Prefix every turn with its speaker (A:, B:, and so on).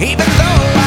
A: even though